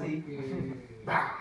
que